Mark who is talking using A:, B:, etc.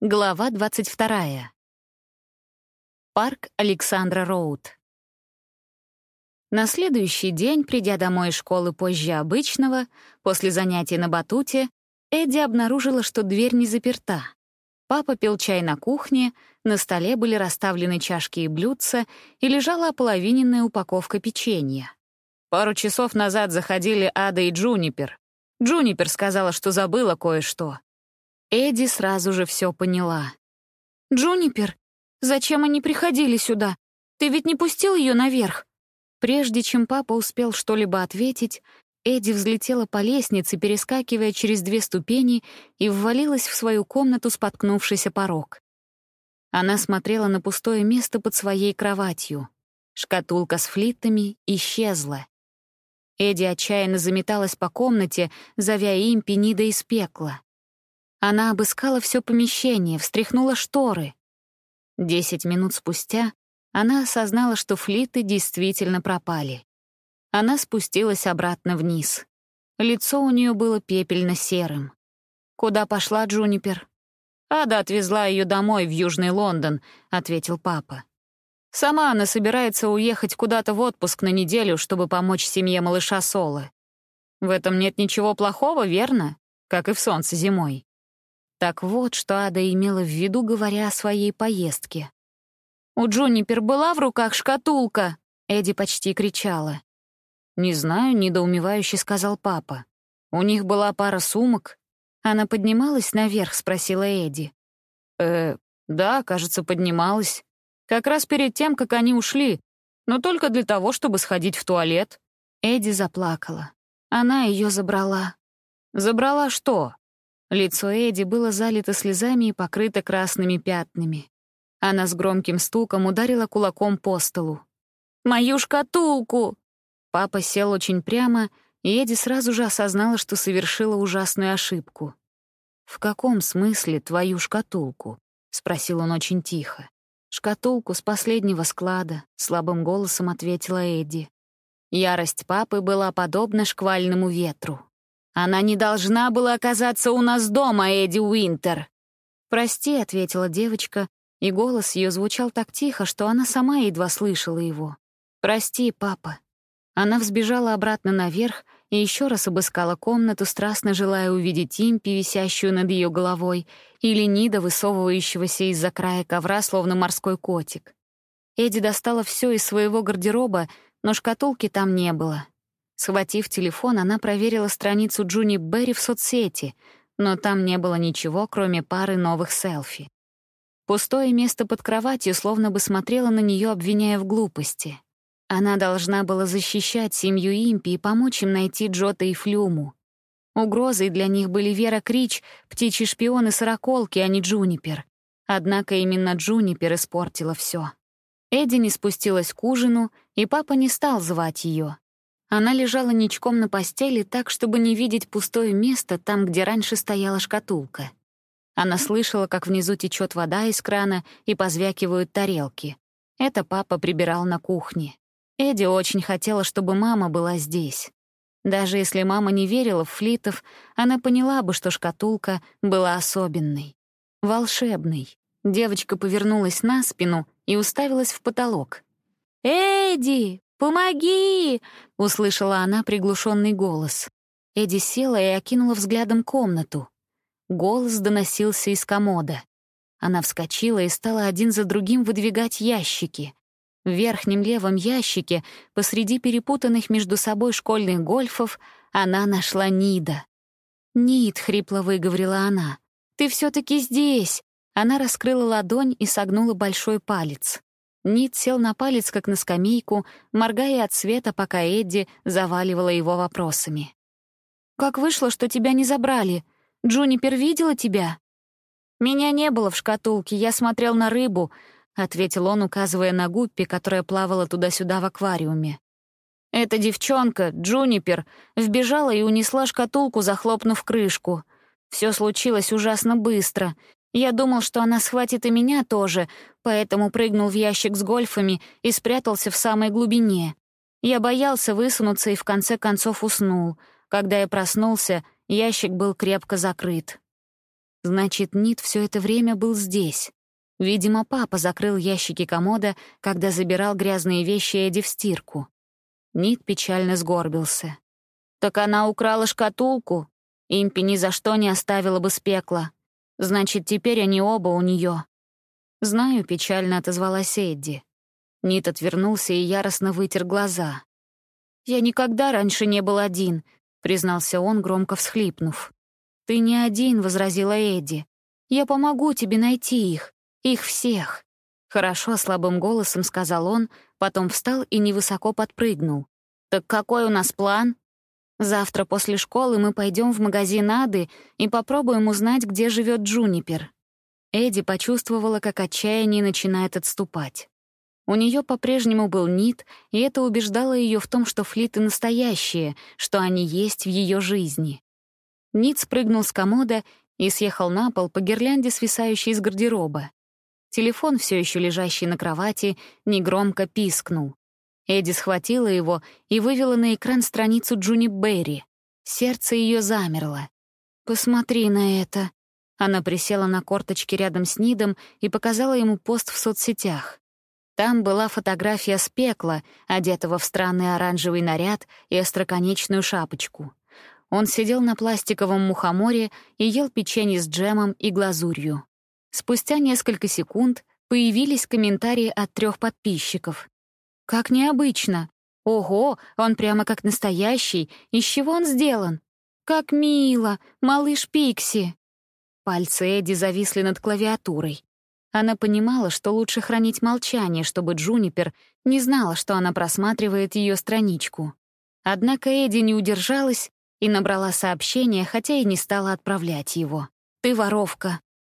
A: Глава 22. Парк Александра Роуд. На следующий день, придя домой из школы позже обычного, после занятий на батуте, Эдди обнаружила, что дверь не заперта. Папа пил чай на кухне, на столе были расставлены чашки и блюдца, и лежала ополовиненная упаковка печенья. Пару часов назад заходили Ада и Джунипер. Джунипер сказала, что забыла кое-что. Эдди сразу же все поняла.
B: «Джунипер, зачем они приходили сюда? Ты ведь не пустил ее наверх?»
A: Прежде чем папа успел что-либо ответить, Эдди взлетела по лестнице, перескакивая через две ступени, и ввалилась в свою комнату, споткнувшись о порог. Она смотрела на пустое место под своей кроватью. Шкатулка с флитами исчезла. Эдди отчаянно заметалась по комнате, зовя им Пенида из пекла. Она обыскала все помещение, встряхнула шторы. Десять минут спустя она осознала, что флиты действительно пропали. Она спустилась обратно вниз. Лицо у нее было пепельно-серым. «Куда пошла Джунипер?» «Ада отвезла ее домой, в Южный Лондон», — ответил папа. «Сама она собирается уехать куда-то в отпуск на неделю, чтобы помочь семье малыша Соло. В этом нет ничего плохого, верно? Как и в солнце зимой. Так вот, что Ада имела в виду, говоря о своей поездке. «У Джунипер была в руках шкатулка!» Эдди почти кричала. «Не знаю», — недоумевающе сказал папа. «У них была пара сумок». «Она поднималась наверх?» — спросила Эдди. «Э, да, кажется, поднималась. Как раз перед тем, как они ушли, но только для того, чтобы сходить в туалет». Эдди заплакала. Она ее забрала. «Забрала что?» Лицо Эдди было залито слезами и покрыто красными пятнами. Она с громким стуком ударила кулаком по столу. «Мою шкатулку!» Папа сел очень прямо, и Эдди сразу же осознала, что совершила ужасную ошибку. «В каком смысле твою шкатулку?» — спросил он очень тихо. «Шкатулку с последнего склада», — слабым голосом ответила Эдди. Ярость папы была подобна шквальному ветру. Она не должна была оказаться у нас дома, Эдди Уинтер. «Прости», — ответила девочка, и голос ее звучал так тихо, что она сама едва слышала его. «Прости, папа». Она взбежала обратно наверх и еще раз обыскала комнату, страстно желая увидеть импи, висящую над ее головой, или Нида, высовывающегося из-за края ковра, словно морской котик. Эдди достала все из своего гардероба, но шкатулки там не было. Схватив телефон, она проверила страницу Джуни Берри в соцсети, но там не было ничего, кроме пары новых селфи. Пустое место под кроватью словно бы смотрело на нее, обвиняя в глупости. Она должна была защищать семью Импи и помочь им найти Джота и Флюму. Угрозой для них были Вера Крич, птичий шпион и сороколки, а не Джунипер. Однако именно Джунипер испортила все. Эдди не спустилась к ужину, и папа не стал звать ее. Она лежала ничком на постели так, чтобы не видеть пустое место там, где раньше стояла шкатулка. Она слышала, как внизу течет вода из крана и позвякивают тарелки. Это папа прибирал на кухне. Эдди очень хотела, чтобы мама была здесь. Даже если мама не верила в флитов, она поняла бы, что шкатулка была особенной. Волшебной. Девочка повернулась на спину и уставилась в потолок. «Эдди, «Помоги!» — услышала она приглушенный голос. Эдди села и окинула взглядом комнату. Голос доносился из комода. Она вскочила и стала один за другим выдвигать ящики. В верхнем левом ящике, посреди перепутанных между собой школьных гольфов, она нашла Нида. «Нид», — хрипло выговорила она, — «ты все таки здесь!» Она раскрыла ладонь и согнула большой палец. Нит сел на палец, как на скамейку, моргая от света, пока Эдди заваливала его вопросами. «Как вышло, что тебя не забрали? Джунипер видела тебя?» «Меня не было в шкатулке, я смотрел на рыбу», — ответил он, указывая на гуппи, которая плавала туда-сюда в аквариуме. «Эта девчонка, Джунипер, вбежала и унесла шкатулку, захлопнув крышку. Все случилось ужасно быстро. Я думал, что она схватит и меня тоже, поэтому прыгнул в ящик с гольфами и спрятался в самой глубине. Я боялся высунуться и в конце концов уснул. Когда я проснулся, ящик был крепко закрыт. Значит, Нит все это время был здесь. Видимо, папа закрыл ящики комода, когда забирал грязные вещи Эдди в стирку. Нит печально сгорбился. «Так она украла шкатулку. Импи ни за что не оставила бы с пекла. Значит, теперь они оба у нее. «Знаю», — печально отозвалась Эдди. Нит отвернулся и яростно вытер глаза. «Я никогда раньше не был один», — признался он, громко всхлипнув. «Ты не один», — возразила Эдди. «Я помогу тебе найти их. Их всех». «Хорошо», — слабым голосом сказал он, потом встал и невысоко подпрыгнул. «Так какой у нас план?» «Завтра после школы мы пойдем в магазин Ады и попробуем узнать, где живет Джунипер». Эдди почувствовала, как отчаяние начинает отступать. У нее по-прежнему был Нит, и это убеждало ее в том, что флиты настоящие, что они есть в ее жизни. Нит спрыгнул с комода и съехал на пол по гирлянде, свисающей из гардероба. Телефон, все еще лежащий на кровати, негромко пискнул. Эдди схватила его и вывела на экран страницу Джуни Берри. Сердце ее замерло. «Посмотри на это». Она присела на корточки рядом с Нидом и показала ему пост в соцсетях. Там была фотография с пекла, одетого в странный оранжевый наряд и остроконечную шапочку. Он сидел на пластиковом мухоморе и ел печенье с джемом и глазурью. Спустя несколько секунд появились комментарии от трех подписчиков. «Как необычно! Ого, он прямо как настоящий! Из чего он сделан? Как мило! Малыш Пикси!» Пальцы Эдди зависли над клавиатурой. Она понимала, что лучше хранить молчание, чтобы Джунипер не знала, что она просматривает ее страничку. Однако Эдди не удержалась и набрала сообщение, хотя и не стала отправлять его. «Ты воровка.